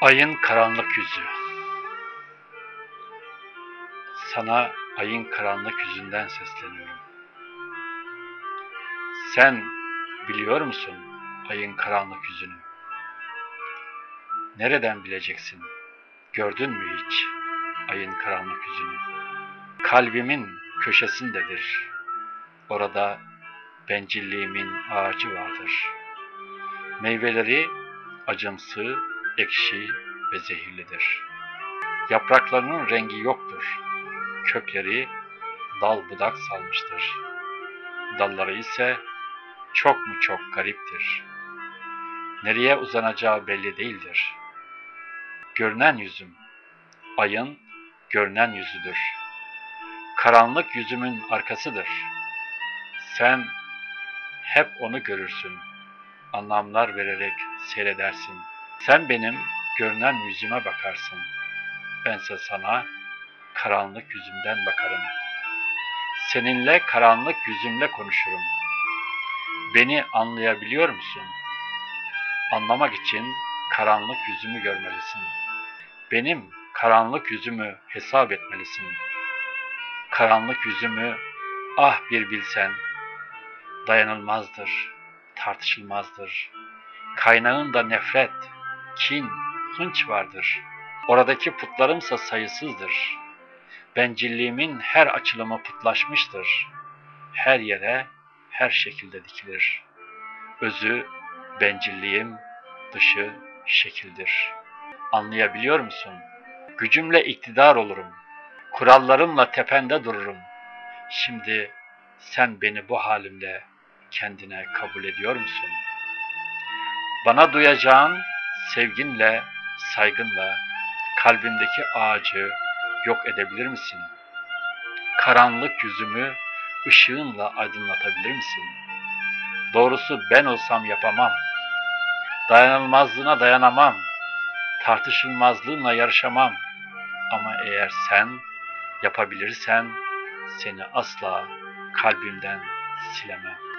Ayın karanlık yüzü. Sana ayın karanlık yüzünden sesleniyorum. Sen biliyor musun ayın karanlık yüzünü? Nereden bileceksin? Gördün mü hiç ayın karanlık yüzünü? Kalbimin köşesindedir. Orada bencilliğimin ağacı vardır. Meyveleri acımsı, ekşi ve zehirlidir. Yapraklarının rengi yoktur. Kökleri dal budak salmıştır. Dalları ise çok mu çok gariptir. Nereye uzanacağı belli değildir. Görünen yüzüm, ayın görünen yüzüdür. Karanlık yüzümün arkasıdır. Sen hep onu görürsün. Anlamlar vererek seyredersin. Sen benim görünen yüzüme bakarsın. Bense sana karanlık yüzümden bakarım. Seninle karanlık yüzümle konuşurum. Beni anlayabiliyor musun? Anlamak için karanlık yüzümü görmelisin. Benim karanlık yüzümü hesap etmelisin. Karanlık yüzümü ah bir bilsen dayanılmazdır, tartışılmazdır. Kaynağında nefret, kin, hınç vardır. Oradaki putlarımsa sayısızdır. Bencilliğimin her açılımı putlaşmıştır. Her yere, her şekilde dikilir. Özü bencilliğim, dışı şekildir. Anlayabiliyor musun? Gücümle iktidar olurum. Kurallarımla tepende dururum. Şimdi sen beni bu halimle kendine kabul ediyor musun? Bana duyacağın sevginle, saygınla kalbimdeki ağacı yok edebilir misin? Karanlık yüzümü ışığınla aydınlatabilir misin? Doğrusu ben olsam yapamam. Dayanılmazlığına dayanamam. Tartışılmazlığınla yarışamam. Ama eğer sen yapabilirsen seni asla kalbimden silemem.